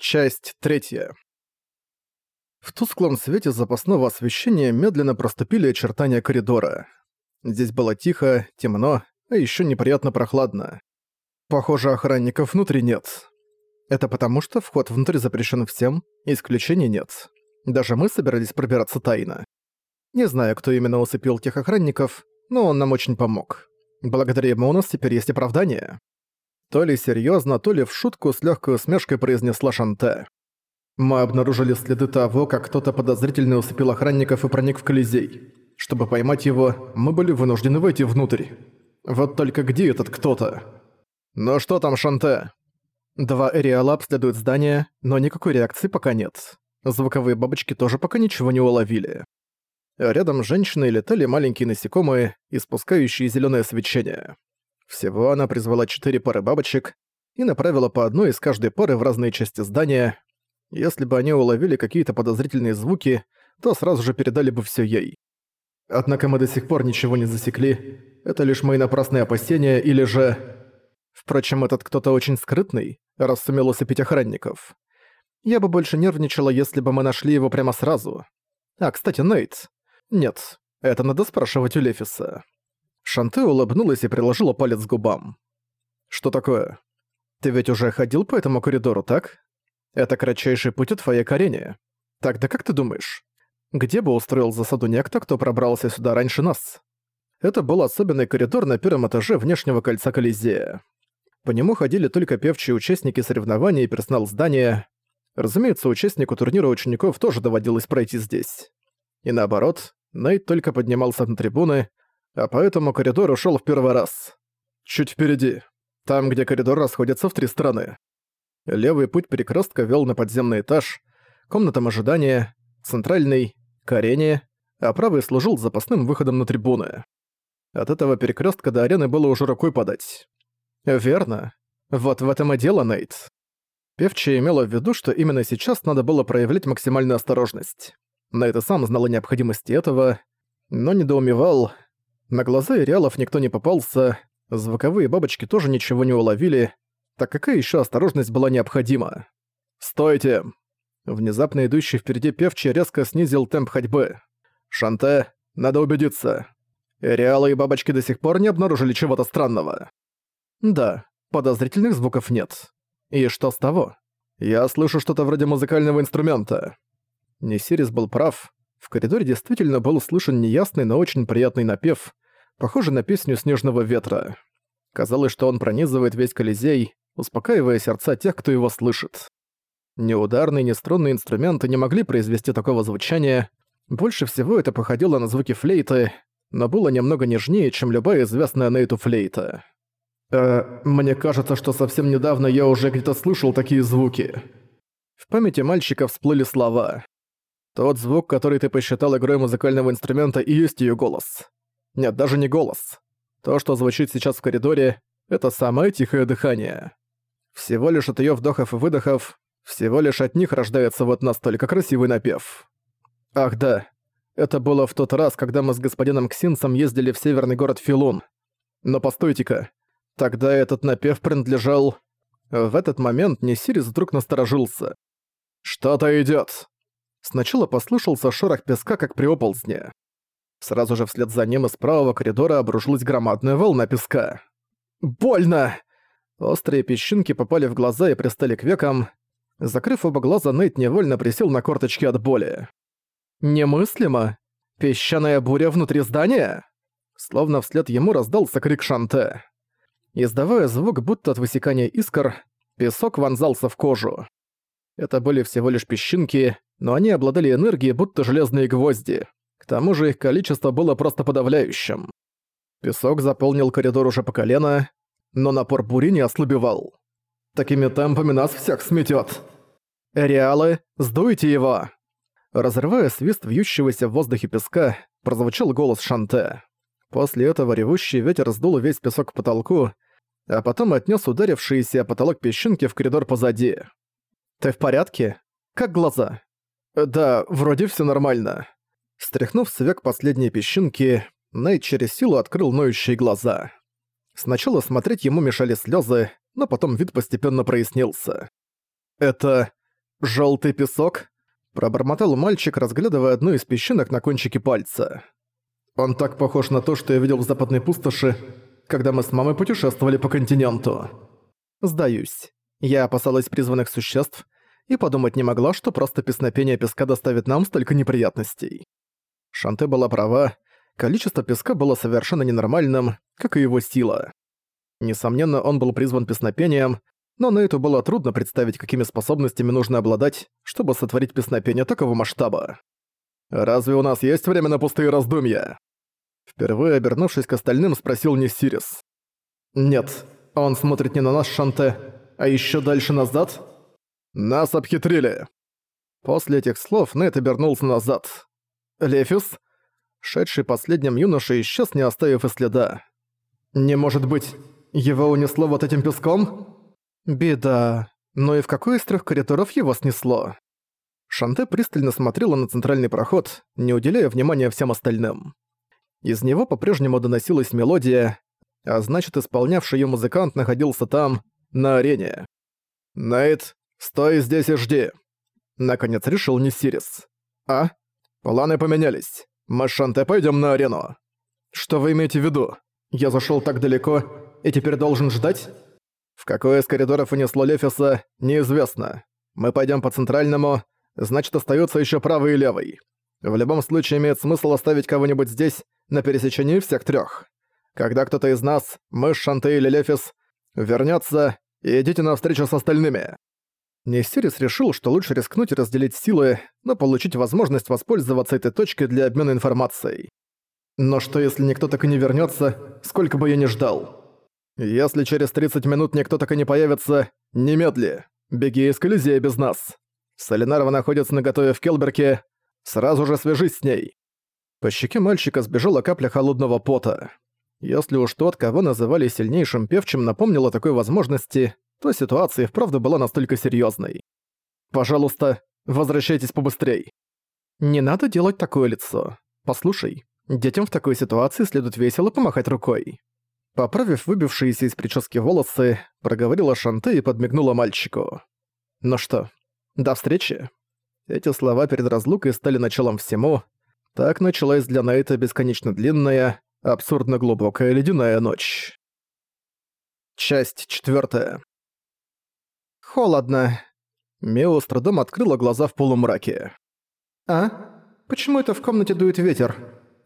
Часть третья. В тусклом свете запасного освещения медленно проступили очертания коридора. Здесь было тихо, темно, а еще неприятно прохладно. Похоже, охранников внутри нет. Это потому, что вход внутрь запрещен всем, исключений нет. Даже мы собирались пробираться тайно. Не знаю, кто именно усыпил тех охранников, но он нам очень помог. Благодаря ему у нас теперь есть оправдание. То ли серьезно, то ли в шутку с легкой усмешкой произнесла Шанте. Мы обнаружили следы того, как кто-то подозрительно усыпил охранников и проник в Колизей. Чтобы поймать его, мы были вынуждены войти внутрь. Вот только где этот кто-то? Ну что там, Шанте? Два Эриала обследуют здание, но никакой реакции пока нет. Звуковые бабочки тоже пока ничего не уловили. Рядом с женщиной летали маленькие насекомые, испускающие зеленое свечение. Всего она призвала четыре пары бабочек и направила по одной из каждой пары в разные части здания. Если бы они уловили какие-то подозрительные звуки, то сразу же передали бы все ей. Однако мы до сих пор ничего не засекли. Это лишь мои напрасные опасения или же... Впрочем, этот кто-то очень скрытный, раз сумел усыпить охранников. Я бы больше нервничала, если бы мы нашли его прямо сразу. А, кстати, Нейт. Нет, это надо спрашивать у Лефиса. Шанте улыбнулась и приложила палец к губам. «Что такое? Ты ведь уже ходил по этому коридору, так? Это кратчайший путь от твоей Карене. Тогда как ты думаешь, где бы устроил засаду некто, кто пробрался сюда раньше нас?» Это был особенный коридор на первом этаже внешнего кольца Колизея. По нему ходили только певчие участники соревнований и персонал здания. Разумеется, участнику турнира учеников тоже доводилось пройти здесь. И наоборот, Нейт только поднимался на трибуны, а по этому коридору в первый раз. Чуть впереди, там, где коридор расходится в три стороны. Левый путь перекрестка вел на подземный этаж, комнатам ожидания, центральный, к а правый служил запасным выходом на трибуны. От этого перекрестка до арены было уже рукой подать. Верно. Вот в этом и дело, Нейт. Певчая имела в виду, что именно сейчас надо было проявлять максимальную осторожность. Нейт и сам знал о необходимости этого, но недоумевал, на глаза Иреалов никто не попался, звуковые бабочки тоже ничего не уловили, так какая еще осторожность была необходима? «Стойте!» Внезапно идущий впереди певчий резко снизил темп ходьбы. «Шанте, надо убедиться. Иреалы и бабочки до сих пор не обнаружили чего-то странного?» «Да, подозрительных звуков нет. И что с того? Я слышу что-то вроде музыкального инструмента». Несирис был прав. В коридоре действительно был слышен неясный, но очень приятный напев, похожий на песню «Снежного ветра». Казалось, что он пронизывает весь Колизей, успокаивая сердца тех, кто его слышит. Ни ударные, ни струнные инструменты не могли произвести такого звучания. Больше всего это походило на звуки флейты, но было немного нежнее, чем любая известная Нейту флейта. «Э, мне кажется, что совсем недавно я уже где-то слышал такие звуки». В памяти мальчика всплыли слова. Тот звук, который ты посчитал игрой музыкального инструмента, и есть её голос. Нет, даже не голос. То, что звучит сейчас в коридоре, это самое тихое дыхание. Всего лишь от её вдохов и выдохов, всего лишь от них рождается вот настолько красивый напев. Ах да, это было в тот раз, когда мы с господином Ксинсом ездили в северный город Филун. Но постойте-ка, тогда этот напев принадлежал... В этот момент Несирис вдруг насторожился. «Что-то идёт!» Сначала послышался шорох песка, как при оползне. Сразу же вслед за ним из правого коридора обружилась громадная волна песка. «Больно!» Острые песчинки попали в глаза и пристали к векам. Закрыв оба глаза, Нейт невольно присел на корточки от боли. «Немыслимо! Песчаная буря внутри здания?» Словно вслед ему раздался крик Шанте. Издавая звук, будто от высекания искр, песок вонзался в кожу. Это были всего лишь песчинки, но они обладали энергией, будто железные гвозди. К тому же их количество было просто подавляющим. Песок заполнил коридор уже по колено, но напор бури не ослабевал. «Такими темпами нас всех сметет. «Реалы, сдуйте его!» Разрывая свист вьющегося в воздухе песка, прозвучал голос Шанте. После этого ревущий ветер сдул весь песок к потолку, а потом отнес ударившийся потолок песчинки в коридор позади. «Ты в порядке? Как глаза?» «Да, вроде все нормально». Стряхнув с век последние песчинки, Найт через силу открыл ноющие глаза. Сначала смотреть ему мешали слезы, но потом вид постепенно прояснился. «Это... Желтый песок?» – пробормотал мальчик, разглядывая одну из песчинок на кончике пальца. «Он так похож на то, что я видел в западной пустоши, когда мы с мамой путешествовали по континенту». «Сдаюсь. Я опасалась призванных существ и подумать не могла, что просто песнопение песка доставит нам столько неприятностей». Шанте была права, количество песка было совершенно ненормальным, как и его сила. Несомненно, он был призван песнопением, но на это было трудно представить, какими способностями нужно обладать, чтобы сотворить песнопение такого масштаба. «Разве у нас есть время на пустые раздумья?» Впервые обернувшись к остальным, спросил Несирис. «Нет, он смотрит не на нас, Шанте, а еще дальше назад?» «Нас обхитрили!» После этих слов Нейт обернулся назад. «Лефис?» Шедший последним юноша исчез, не оставив и следа. «Не может быть, его унесло вот этим песком?» Беда. Но и в какой из трех коридоров его снесло? Шанте пристально смотрела на центральный проход, не уделяя внимания всем остальным. Из него по-прежнему доносилась мелодия, а значит, исполнявший ее музыкант находился там, на арене. «Найт, стой здесь и жди!» Наконец решил Несирис. «А? Планы поменялись. Мы с Шанте пойдем на арену». «Что вы имеете в виду? Я зашел так далеко и теперь должен ждать?» В какой из коридоров унесло Лефиса, неизвестно. Мы пойдем по центральному, значит остается еще правый и левый. В любом случае имеет смысл оставить кого-нибудь здесь, на пересечении всех трех. Когда кто-то из нас, мы, Шанте или Лефис, вернется, идите навстречу с остальными. Нестерис решил, что лучше рискнуть и разделить силы, но получить возможность воспользоваться этой точкой для обмена информацией. Но что если никто так и не вернется, сколько бы я ни ждал? Если через 30 минут никто так и не появится, немедли. Беги из Колизея без нас. Солинарова находится наготове в Келберке. Сразу же свяжись с ней». По щеке мальчика сбежала капля холодного пота. Если уж тот, кого называли сильнейшим певчим, напомнил о такой возможности, то ситуация и вправду была настолько серьезной. «Пожалуйста, возвращайтесь побыстрей». «Не надо делать такое лицо. Послушай, детям в такой ситуации следует весело помахать рукой. Поправив выбившиеся из прически волосы, проговорила Шанте и подмигнула мальчику. «Ну что, до встречи?» Эти слова перед разлукой стали началом всему. Так началась для Найта бесконечно длинная, абсурдно глубокая ледяная ночь. Часть четвертая. «Холодно». Мео с трудом открыла глаза в полумраке. «А? Почему это в комнате дует ветер?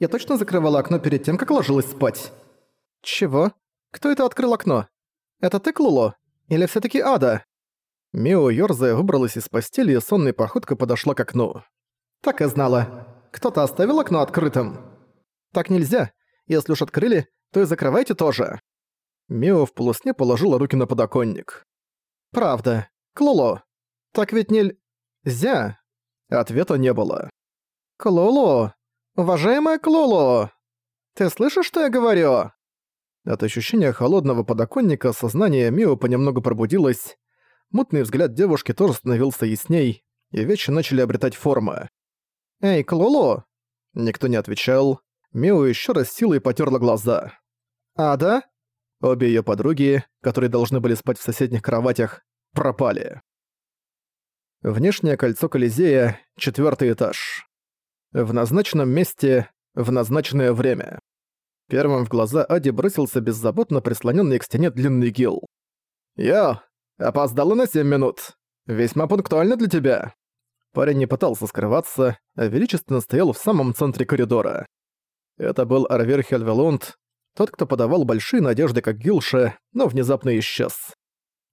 Я точно закрывала окно перед тем, как ложилась спать?» «Чего? Кто это открыл окно? Это ты, Клуло? Или все таки Ада?» Мио ёрзая выбралась из постели и сонной походкой подошла к окну. «Так и знала. Кто-то оставил окно открытым?» «Так нельзя. Если уж открыли, то и закрывайте тоже». Мио в полусне положила руки на подоконник. «Правда. Клуло. Так ведь не... Зя?» Ответа не было. «Клуло! Уважаемая Клуло! Ты слышишь, что я говорю?» От ощущения холодного подоконника сознание Мио понемногу пробудилось. Мутный взгляд девушки тоже становился ясней, и вещи начали обретать формы. «Эй, Клоло!» Никто не отвечал. Мио еще раз силой потерла глаза. «А, да?» Обе ее подруги, которые должны были спать в соседних кроватях, пропали. Внешнее кольцо Колизея, четвертый этаж. В назначенном месте, в назначенное время. Первым в глаза Ади бросился беззаботно прислоненный к стене длинный гил. «Йо, опоздала на семь минут. Весьма пунктуально для тебя». Парень не пытался скрываться, а величественно стоял в самом центре коридора. Это был Арвер Хельвелунд, тот, кто подавал большие надежды как Гилше, но внезапно исчез.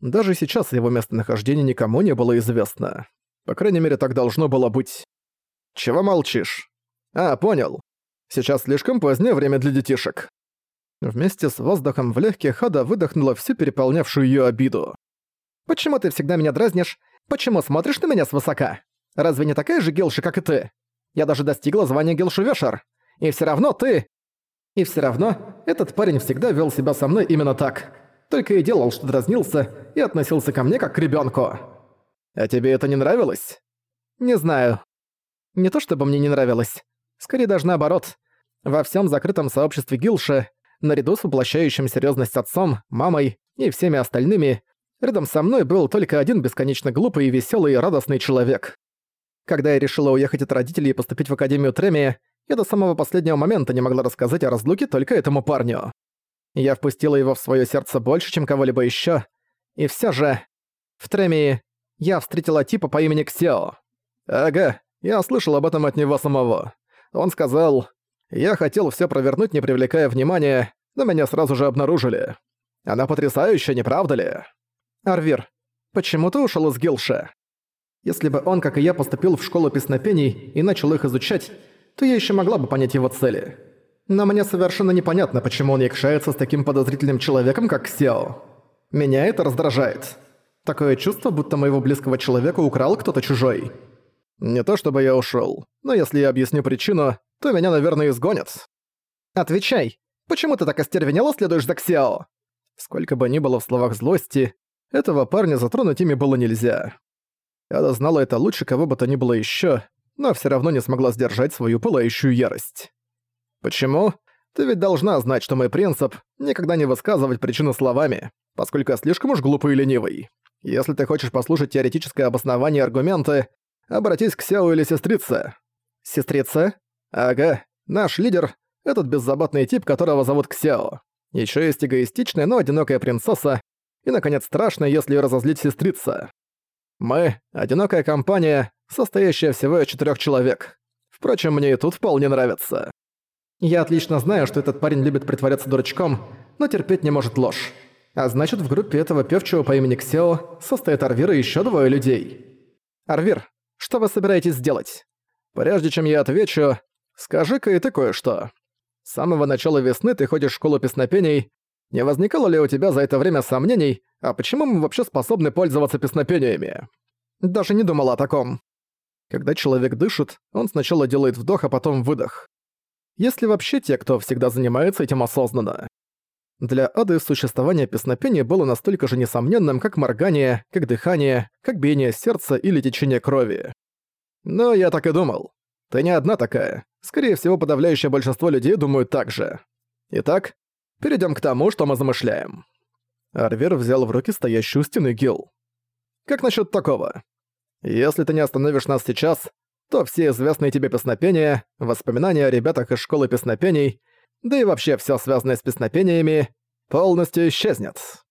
Даже сейчас его местонахождение никому не было известно. По крайней мере, так должно было быть. «Чего молчишь?» «А, понял. Сейчас слишком позднее время для детишек». Вместе с воздухом в легких Хада выдохнула всю переполнявшую ее обиду. «Почему ты всегда меня дразнишь? Почему смотришь на меня свысока? Разве не такая же гелша, как и ты? Я даже достигла звания гелшу Вешер. И все равно ты...» И все равно этот парень всегда вел себя со мной именно так. Только и делал, что дразнился, и относился ко мне как к ребенку. А тебе это не нравилось? Не знаю. Не то чтобы мне не нравилось. Скорее даже наоборот. Во всем закрытом сообществе Гилша, наряду с воплощающим серьезность отцом, мамой и всеми остальными, Рядом со мной был только один бесконечно глупый веселый и радостный человек. Когда я решила уехать от родителей и поступить в Академию Треми, я до самого последнего момента не могла рассказать о разлуке только этому парню. Я впустила его в свое сердце больше, чем кого-либо еще, и все же... В Треми я встретила типа по имени Ксео. Ага, я слышал об этом от него самого. Он сказал, я хотел все провернуть, не привлекая внимания, но меня сразу же обнаружили. Она потрясающая, не правда ли? Арвир, почему ты ушел из Гилша? Если бы он, как и я, поступил в школу песнопений и начал их изучать, то я еще могла бы понять его цели. Но мне совершенно непонятно, почему он якшается с таким подозрительным человеком, как Сео. Меня это раздражает. Такое чувство, будто моего близкого человека украл кто-то чужой. Не то чтобы я ушёл, но если я объясню причину, то меня, наверное, изгонят. Отвечай, почему ты так остервенело следуешь за Ксяо? Сколько бы ни было в словах злости, этого парня затронуть ими было нельзя. Я знала это лучше кого бы то ни было ещё, но всё равно не смогла сдержать свою пылающую ярость. Почему? Ты ведь должна знать, что мой принцип — никогда не высказывать причину словами, поскольку я слишком уж глупый и ленивый. Если ты хочешь послушать теоретическое обоснование и аргументы, обратись к Сяо или сестрице. Сестрица? Ага, наш лидер — этот беззаботный тип, которого зовут Ксяо. Ещё есть эгоистичная, но одинокая принцесса, и, наконец, страшная, если её разозлить сестрица. Мы — одинокая компания, состоящая всего из четырёх человек. Впрочем, мне и тут вполне нравится. Я отлично знаю, что этот парень любит притворяться дурачком, но терпеть не может ложь. А значит, в группе этого певчего по имени Ксео состоит Арвир и ещё двое людей. Арвир, что вы собираетесь сделать? Прежде чем я отвечу, скажи-ка и ты кое-что. С самого начала весны ты ходишь в школу песнопений. Не возникало ли у тебя за это время сомнений, а почему мы вообще способны пользоваться песнопениями? Даже не думал о таком. Когда человек дышит, он сначала делает вдох, а потом выдох если вообще те, кто всегда занимается этим осознанно. Для Ады существование песнопения было настолько же несомненным, как моргание, как дыхание, как биение сердца или течение крови. Но я так и думал. Ты не одна такая. Скорее всего, подавляющее большинство людей думают так же. Итак, перейдем к тому, что мы замышляем. Арвер взял в руки стоящую у стены гил. Как насчет такого? Если ты не остановишь нас сейчас, то все известные тебе песнопения, воспоминания о ребятах из школы песнопений, да и вообще все связанное с песнопениями, полностью исчезнет.